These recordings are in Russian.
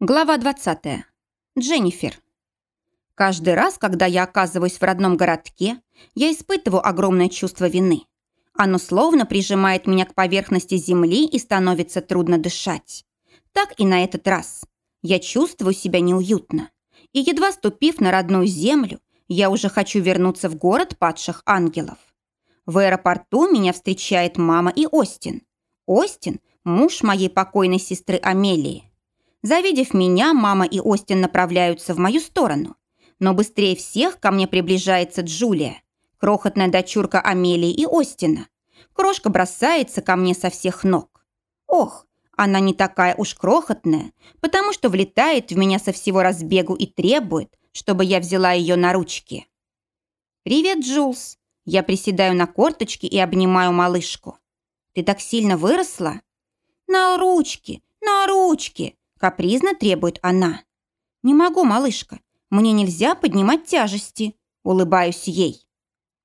Глава 20. Дженнифер. Каждый раз, когда я оказываюсь в родном городке, я испытываю огромное чувство вины. Оно словно прижимает меня к поверхности земли и становится трудно дышать. Так и на этот раз. Я чувствую себя неуютно. И едва ступив на родную землю, я уже хочу вернуться в город падших ангелов. В аэропорту меня встречает мама и Остин. Остин – муж моей покойной сестры Амелии. Завидев меня, мама и Остин направляются в мою сторону. Но быстрее всех ко мне приближается Джулия, крохотная дочурка Амелии и Остина. Крошка бросается ко мне со всех ног. Ох, она не такая уж крохотная, потому что влетает в меня со всего разбегу и требует, чтобы я взяла ее на ручки. «Привет, Джулс!» Я приседаю на корточки и обнимаю малышку. «Ты так сильно выросла?» «На ручки, на ручки!» Капризно требует она. «Не могу, малышка. Мне нельзя поднимать тяжести». Улыбаюсь ей.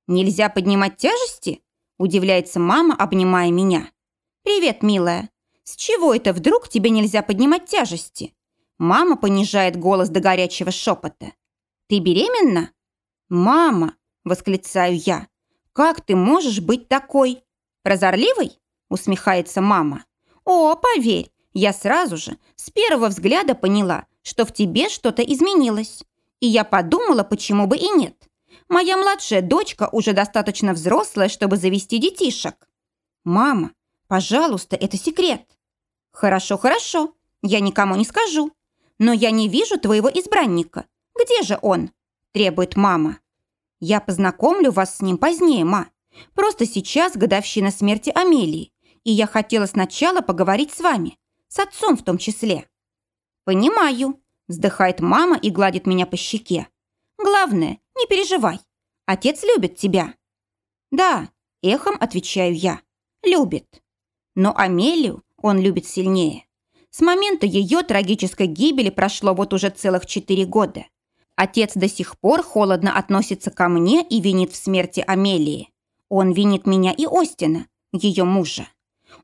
«Нельзя поднимать тяжести?» Удивляется мама, обнимая меня. «Привет, милая. С чего это вдруг тебе нельзя поднимать тяжести?» Мама понижает голос до горячего шепота. «Ты беременна?» «Мама!» – восклицаю я. «Как ты можешь быть такой?» «Прозорливой?» – усмехается мама. «О, поверь, я сразу же, с первого взгляда поняла, что в тебе что-то изменилось. И я подумала, почему бы и нет. Моя младшая дочка уже достаточно взрослая, чтобы завести детишек. Мама, пожалуйста, это секрет. Хорошо, хорошо, я никому не скажу. Но я не вижу твоего избранника. Где же он? Требует мама. Я познакомлю вас с ним позднее, ма. Просто сейчас годовщина смерти Амелии, и я хотела сначала поговорить с вами, с отцом в том числе. «Понимаю», – вздыхает мама и гладит меня по щеке. «Главное, не переживай. Отец любит тебя». «Да», – эхом отвечаю я. «Любит». Но Амелию он любит сильнее. С момента ее трагической гибели прошло вот уже целых четыре года. Отец до сих пор холодно относится ко мне и винит в смерти Амелии. Он винит меня и Остина, ее мужа.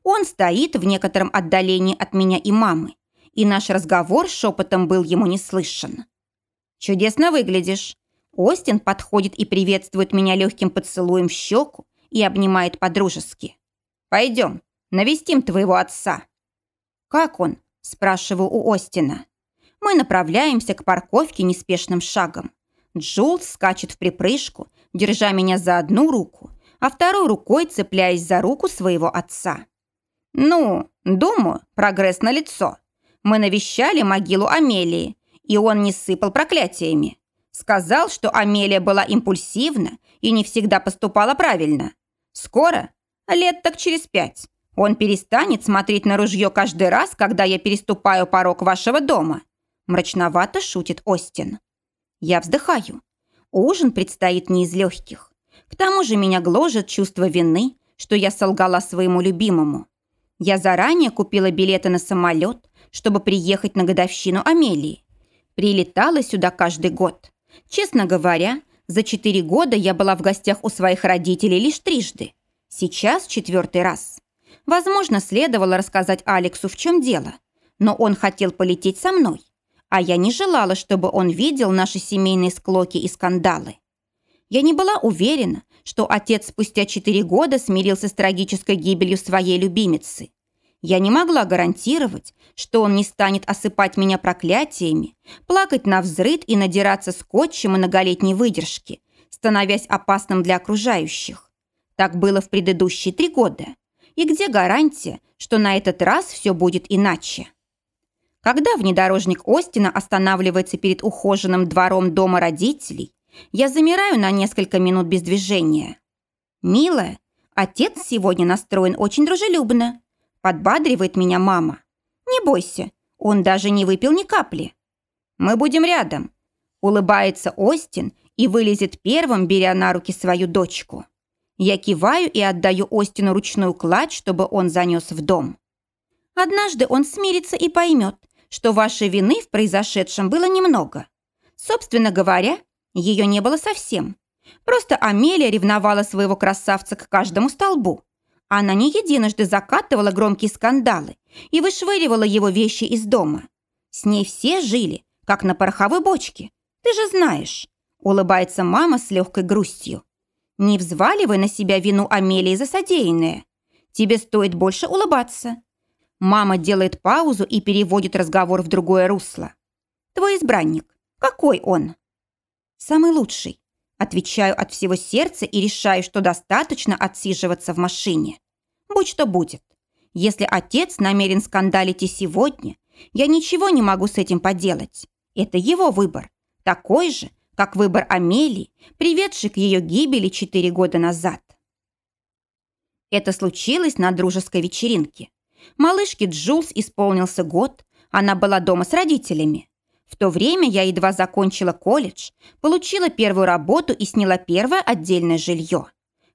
Он стоит в некотором отдалении от меня и мамы, и наш разговор шепотом был ему не слышен. «Чудесно выглядишь». Остин подходит и приветствует меня легким поцелуем в щеку и обнимает по-дружески. «Пойдем, навестим твоего отца». «Как он?» – спрашиваю у Остина. Мы направляемся к парковке неспешным шагом. Джулс скачет в припрыжку, держа меня за одну руку, а второй рукой цепляясь за руку своего отца. «Ну, думаю, прогресс налицо. Мы навещали могилу Амелии, и он не сыпал проклятиями. Сказал, что Амелия была импульсивна и не всегда поступала правильно. Скоро, лет так через пять, он перестанет смотреть на ружье каждый раз, когда я переступаю порог вашего дома». Мрачновато шутит Остин. Я вздыхаю. Ужин предстоит не из легких. К тому же меня гложет чувство вины, что я солгала своему любимому. Я заранее купила билеты на самолет, чтобы приехать на годовщину Амелии. Прилетала сюда каждый год. Честно говоря, за четыре года я была в гостях у своих родителей лишь трижды. Сейчас четвертый раз. Возможно, следовало рассказать Алексу, в чем дело. Но он хотел полететь со мной. А я не желала, чтобы он видел наши семейные склоки и скандалы. Я не была уверена, что отец спустя четыре года смирился с трагической гибелью своей любимицы. Я не могла гарантировать, что он не станет осыпать меня проклятиями, плакать на взрыд и надираться скотчем многолетней выдержки, становясь опасным для окружающих. Так было в предыдущие три года. И где гарантия, что на этот раз все будет иначе? Когда внедорожник Остина останавливается перед ухоженным двором дома родителей, я замираю на несколько минут без движения. «Милая, отец сегодня настроен очень дружелюбно», подбадривает меня мама. «Не бойся, он даже не выпил ни капли». «Мы будем рядом», улыбается Остин и вылезет первым, беря на руки свою дочку. Я киваю и отдаю Остину ручную кладь, чтобы он занес в дом. Однажды он смирится и поймет, что вашей вины в произошедшем было немного. Собственно говоря, ее не было совсем. Просто Амелия ревновала своего красавца к каждому столбу. Она не единожды закатывала громкие скандалы и вышвыривала его вещи из дома. С ней все жили, как на пороховой бочке. Ты же знаешь. Улыбается мама с легкой грустью. Не взваливай на себя вину Амелии за содеянное. Тебе стоит больше улыбаться. Мама делает паузу и переводит разговор в другое русло. Твой избранник. Какой он? Самый лучший. Отвечаю от всего сердца и решаю, что достаточно отсиживаться в машине. Будь что будет. Если отец намерен скандалить и сегодня, я ничего не могу с этим поделать. Это его выбор. Такой же, как выбор Амелии, приведший к ее гибели четыре года назад. Это случилось на дружеской вечеринке. Малышке Джулс исполнился год, она была дома с родителями. В то время я едва закончила колледж, получила первую работу и сняла первое отдельное жилье.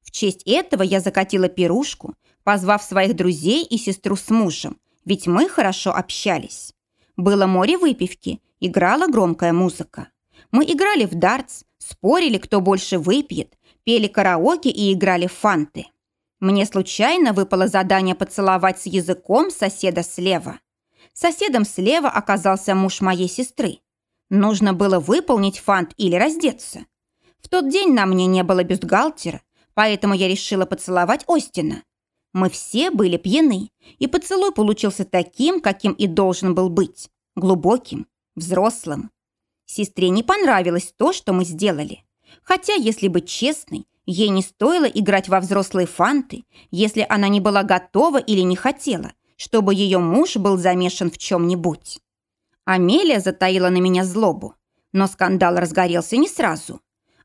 В честь этого я закатила пирушку, позвав своих друзей и сестру с мужем, ведь мы хорошо общались. Было море выпивки, играла громкая музыка. Мы играли в дартс, спорили, кто больше выпьет, пели караоке и играли в фанты. Мне случайно выпало задание поцеловать с языком соседа слева. Соседом слева оказался муж моей сестры. Нужно было выполнить фант или раздеться. В тот день на мне не было бюстгальтера, поэтому я решила поцеловать Остина. Мы все были пьяны, и поцелуй получился таким, каким и должен был быть. Глубоким, взрослым. Сестре не понравилось то, что мы сделали. Хотя, если быть честной, ей не стоило играть во взрослые фанты, если она не была готова или не хотела, чтобы ее муж был замешан в чем-нибудь. Амелия затаила на меня злобу, но скандал разгорелся не сразу.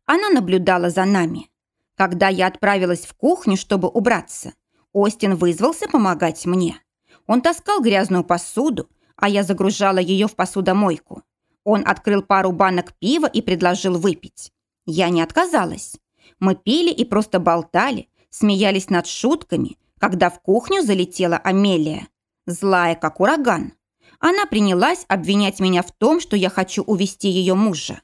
Она наблюдала за нами. Когда я отправилась в кухню, чтобы убраться, Остин вызвался помогать мне. Он таскал грязную посуду, а я загружала ее в посудомойку. Он открыл пару банок пива и предложил выпить. Я не отказалась. Мы пили и просто болтали, смеялись над шутками, когда в кухню залетела Амелия. Злая, как ураган. Она принялась обвинять меня в том, что я хочу увести ее мужа.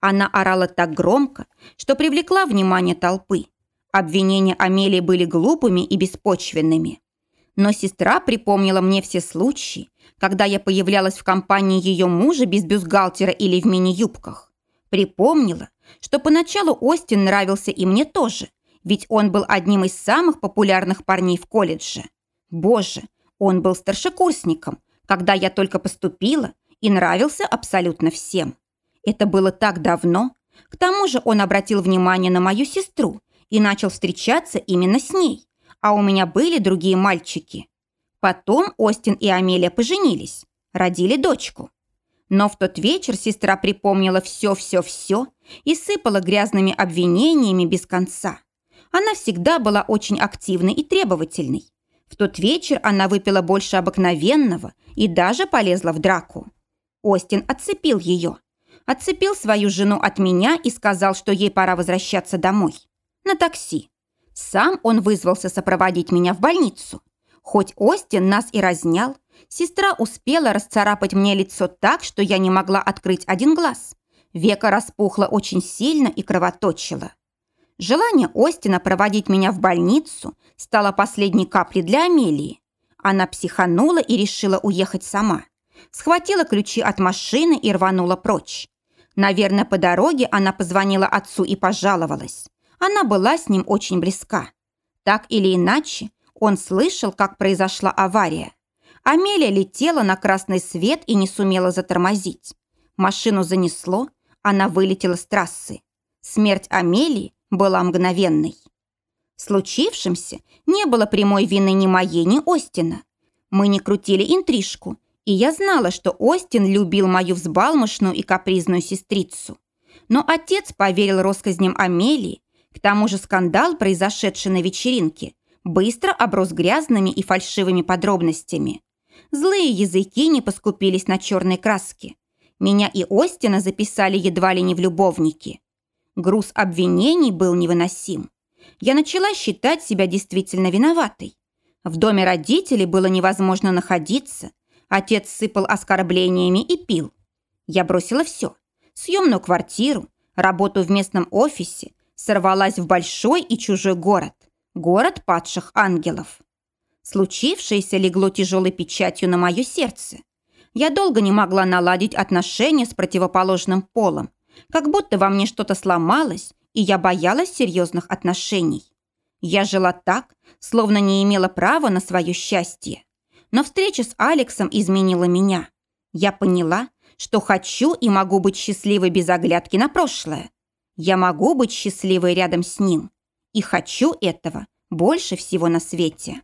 Она орала так громко, что привлекла внимание толпы. Обвинения Амелии были глупыми и беспочвенными. Но сестра припомнила мне все случаи, когда я появлялась в компании ее мужа без бюстгальтера или в мини-юбках. Припомнила, что поначалу Остин нравился и мне тоже, ведь он был одним из самых популярных парней в колледже. Боже, он был старшекурсником, когда я только поступила, и нравился абсолютно всем. Это было так давно. К тому же он обратил внимание на мою сестру и начал встречаться именно с ней, а у меня были другие мальчики. Потом Остин и Амелия поженились, родили дочку. Но в тот вечер сестра припомнила все-все-все и сыпала грязными обвинениями без конца. Она всегда была очень активной и требовательной. В тот вечер она выпила больше обыкновенного и даже полезла в драку. Остин отцепил ее. Отцепил свою жену от меня и сказал, что ей пора возвращаться домой на такси. Сам он вызвался сопроводить меня в больницу. Хоть Остин нас и разнял, сестра успела расцарапать мне лицо так, что я не могла открыть один глаз. Века распухло очень сильно и кровоточило. Желание Остина проводить меня в больницу стало последней каплей для Амелии. Она психанула и решила уехать сама. Схватила ключи от машины и рванула прочь. Наверное, по дороге она позвонила отцу и пожаловалась. Она была с ним очень близка. Так или иначе, он слышал, как произошла авария. Амелия летела на красный свет и не сумела затормозить. Машину занесло, она вылетела с трассы. Смерть Амелии была мгновенной. В случившемся не было прямой вины ни моей, ни Остина. Мы не крутили интрижку, и я знала, что Остин любил мою взбалмошную и капризную сестрицу. Но отец поверил россказням Амелии к тому же скандал, произошедший на вечеринке, быстро оброс грязными и фальшивыми подробностями. Злые языки не поскупились на черной краске. Меня и Остина записали едва ли не в любовники. Груз обвинений был невыносим. Я начала считать себя действительно виноватой. В доме родителей было невозможно находиться. Отец сыпал оскорблениями и пил. Я бросила все. Съемную квартиру, работу в местном офисе, сорвалась в большой и чужой город, город падших ангелов. Случившееся легло тяжелой печатью на мое сердце. Я долго не могла наладить отношения с противоположным полом, как будто во мне что-то сломалось, и я боялась серьезных отношений. Я жила так, словно не имела права на свое счастье. Но встреча с Алексом изменила меня. Я поняла, что хочу и могу быть счастливой без оглядки на прошлое. Я могу быть счастливой рядом с ним. И хочу этого больше всего на свете.